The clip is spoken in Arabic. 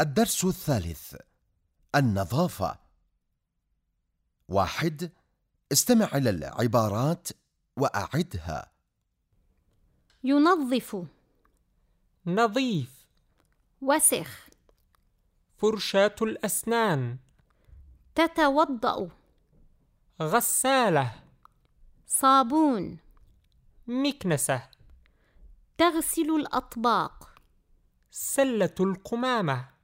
الدرس الثالث النظافة. واحد استمع إلى العبارات وأعدها. ينظف. نظيف. وسخ. فرشاة الأسنان. تتوضأ. غسالة. صابون. مكنسة. تغسل الأطباق. سلة القمامة.